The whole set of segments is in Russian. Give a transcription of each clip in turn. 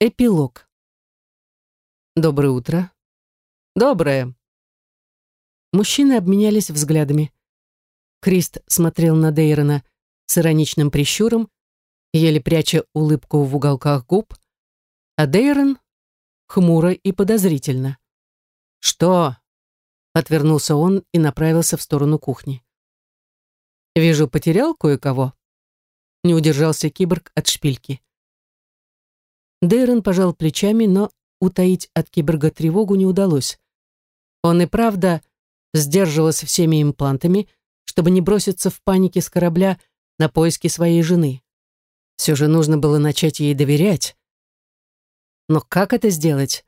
Эпилог. Доброе утро. Доброе. Мужчины обменялись взглядами. Крист смотрел на Дейрона с ироничным прищуром, еле пряча улыбку в уголках губ, а Дейрон хмуро и подозрительно. «Что?» — отвернулся он и направился в сторону кухни. «Вижу, потерял кое-кого?» Не удержался киборг от шпильки. Дейрон пожал плечами, но утаить от киборга тревогу не удалось. Он и правда сдерживался всеми имплантами, чтобы не броситься в панике с корабля на поиски своей жены. Все же нужно было начать ей доверять. Но как это сделать?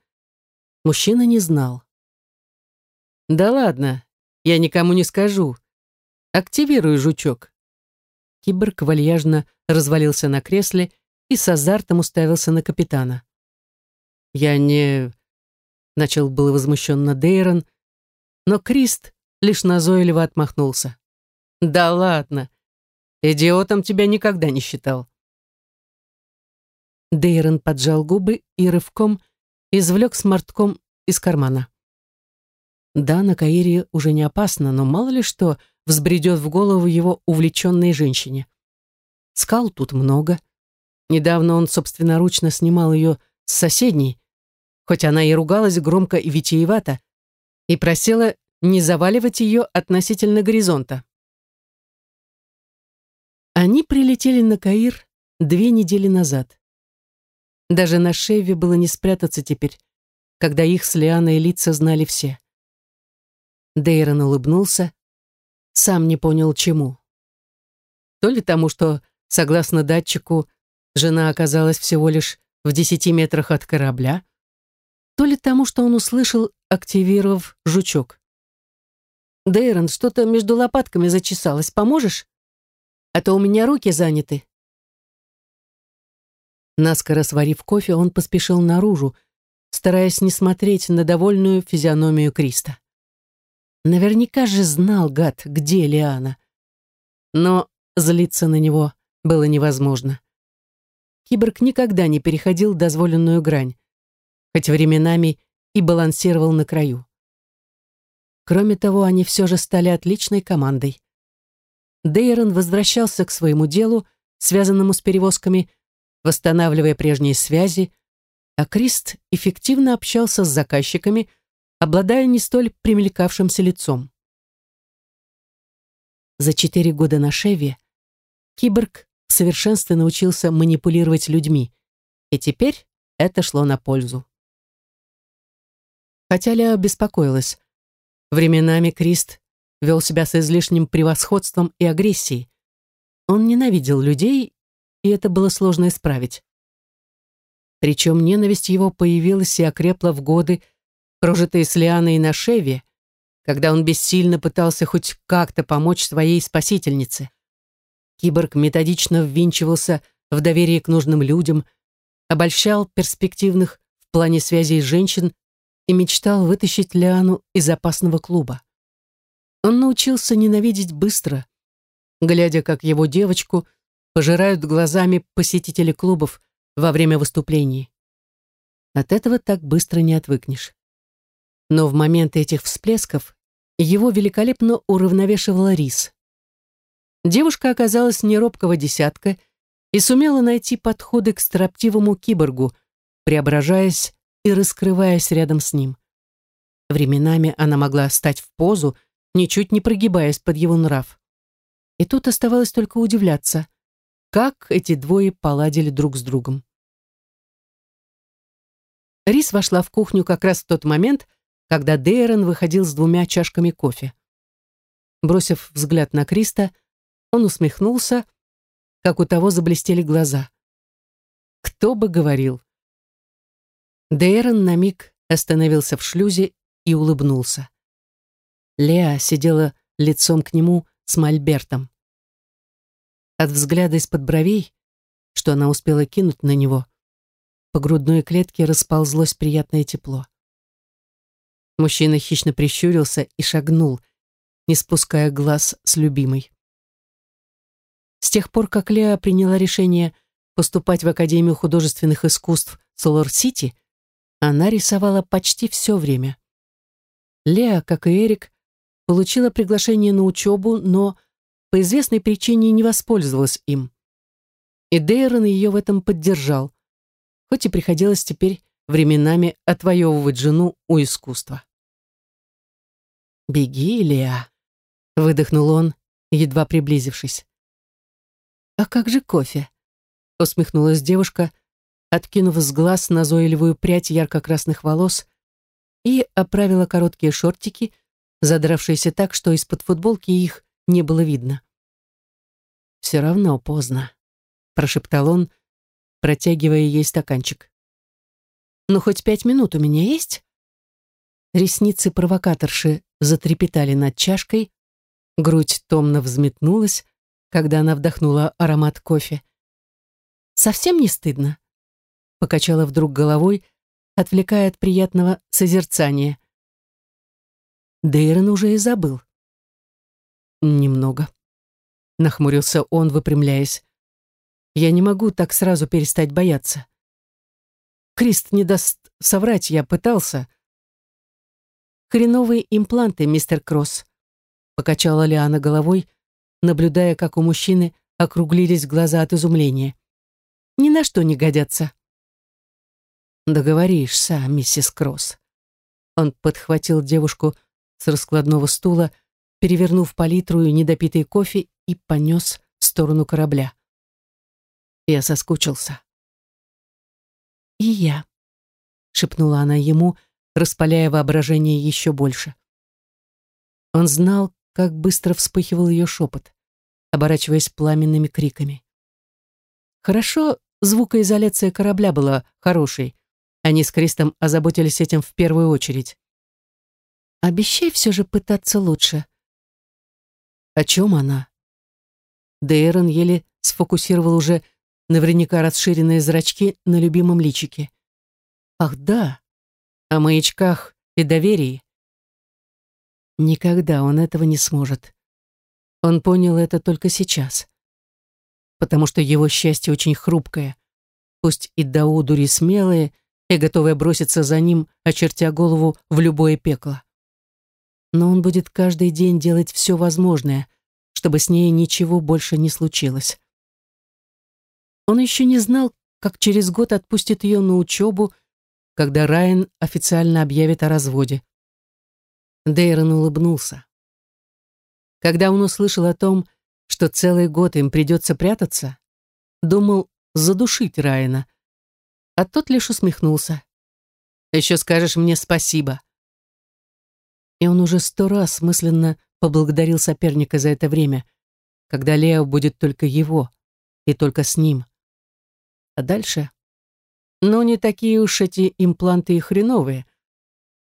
Мужчина не знал. «Да ладно, я никому не скажу. Активируй жучок». Киборг вальяжно развалился на кресле и с азартом уставился на капитана. «Я не...» — начал было возмущенно Дейрон, но Крист лишь назойливо отмахнулся. «Да ладно! Идиотом тебя никогда не считал!» Дейрон поджал губы и рывком извлек смартком из кармана. Да, на Каире уже не опасно, но мало ли что взбредет в голову его увлеченной женщине. Скал тут много, Недавно он собственноручно снимал ее с соседней, хоть она и ругалась громко и витиевато, и просила не заваливать ее относительно горизонта. Они прилетели на Каир две недели назад. Даже на Шеве было не спрятаться теперь, когда их с Лианой лица знали все. Дейрон улыбнулся, сам не понял чему. То ли тому, что, согласно датчику, Жена оказалась всего лишь в десяти метрах от корабля, то ли тому, что он услышал, активировав жучок. «Дейрон, что-то между лопатками зачесалось. Поможешь? А то у меня руки заняты». Наскоро сварив кофе, он поспешил наружу, стараясь не смотреть на довольную физиономию Криста. Наверняка же знал гад, где Лиана. Но злиться на него было невозможно киборг никогда не переходил дозволенную грань, хоть временами и балансировал на краю. Кроме того, они все же стали отличной командой. Дейрон возвращался к своему делу, связанному с перевозками, восстанавливая прежние связи, а Крист эффективно общался с заказчиками, обладая не столь примелькавшимся лицом. За четыре года на Шеве киборг в совершенстве научился манипулировать людьми, и теперь это шло на пользу. Хотя Ля беспокоилась. Временами Крист вел себя с излишним превосходством и агрессией. Он ненавидел людей, и это было сложно исправить. Причем ненависть его появилась и окрепла в годы, прожитые с Лианой на Шеве, когда он бессильно пытался хоть как-то помочь своей спасительнице. Киборг методично ввинчивался в доверие к нужным людям, обольщал перспективных в плане связей женщин и мечтал вытащить Лиану из опасного клуба. Он научился ненавидеть быстро, глядя, как его девочку пожирают глазами посетители клубов во время выступлений. От этого так быстро не отвыкнешь. Но в моменты этих всплесков его великолепно уравновешивала рис. Девушка оказалась не робкого десятка и сумела найти подходы к строптивому киборгу, преображаясь и раскрываясь рядом с ним. Временами она могла стать в позу, ничуть не прогибаясь под его нрав. И тут оставалось только удивляться, как эти двое поладили друг с другом. Рис вошла в кухню как раз в тот момент, когда Дейрон выходил с двумя чашками кофе. Бросив взгляд на Криста, он усмехнулся, как у того заблестели глаза. Кто бы говорил? Дейрон на миг остановился в шлюзе и улыбнулся. Леа сидела лицом к нему с мольбертом. От взгляда из-под бровей, что она успела кинуть на него, по грудной клетке расползлось приятное тепло. Мужчина хищно прищурился и шагнул, не спуская глаз с любимой. С тех пор, как Леа приняла решение поступать в Академию художественных искусств Солор-Сити, она рисовала почти все время. Леа, как и Эрик, получила приглашение на учебу, но по известной причине не воспользовалась им. И Дейрон ее в этом поддержал, хоть и приходилось теперь временами отвоевывать жену у искусства. «Беги, Леа», — выдохнул он, едва приблизившись. «А как же кофе?» — усмехнулась девушка, откинув с глаз назойливую прядь ярко-красных волос и оправила короткие шортики, задравшиеся так, что из-под футболки их не было видно. «Все равно поздно», — прошептал он, протягивая ей стаканчик. «Ну, хоть пять минут у меня есть?» Ресницы провокаторши затрепетали над чашкой, грудь томно взметнулась, когда она вдохнула аромат кофе. «Совсем не стыдно?» Покачала вдруг головой, отвлекая от приятного созерцания. Дейрон уже и забыл. «Немного», — нахмурился он, выпрямляясь. «Я не могу так сразу перестать бояться. Крист не даст соврать, я пытался». «Хреновые импланты, мистер Кросс», — покачала Лиана головой, наблюдая, как у мужчины округлились глаза от изумления. «Ни на что не годятся». «Договоришься, миссис Кросс». Он подхватил девушку с раскладного стула, перевернув палитру и недопитый кофе и понес в сторону корабля. Я соскучился. «И я», — шепнула она ему, распаляя воображение еще больше. Он знал, как быстро вспыхивал ее шепот, оборачиваясь пламенными криками. Хорошо, звукоизоляция корабля была хорошей. Они с Кристом озаботились этим в первую очередь. Обещай все же пытаться лучше. О чем она? Дейрон еле сфокусировал уже наверняка расширенные зрачки на любимом личике. Ах да, о маячках и доверии. Никогда он этого не сможет. Он понял это только сейчас. Потому что его счастье очень хрупкое, пусть и до удури смелое и готовое броситься за ним, очертя голову в любое пекло. Но он будет каждый день делать все возможное, чтобы с ней ничего больше не случилось. Он еще не знал, как через год отпустит ее на учебу, когда Райан официально объявит о разводе. Дейрон улыбнулся. Когда он услышал о том, что целый год им придется прятаться, думал задушить Райана, а тот лишь усмехнулся. «Еще скажешь мне спасибо». И он уже сто раз мысленно поблагодарил соперника за это время, когда Лео будет только его и только с ним. А дальше? Ну, не такие уж эти импланты и хреновые.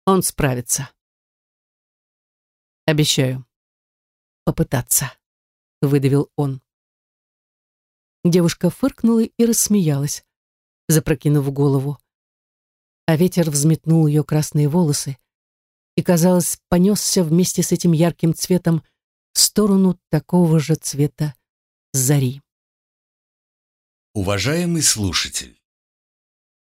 Он справится. Обещаю. Попытаться, выдавил он. Девушка фыркнула и рассмеялась, запрокинув голову. А ветер взметнул ее красные волосы и, казалось, понесся вместе с этим ярким цветом в сторону такого же цвета зари. Уважаемый слушатель,